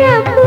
रब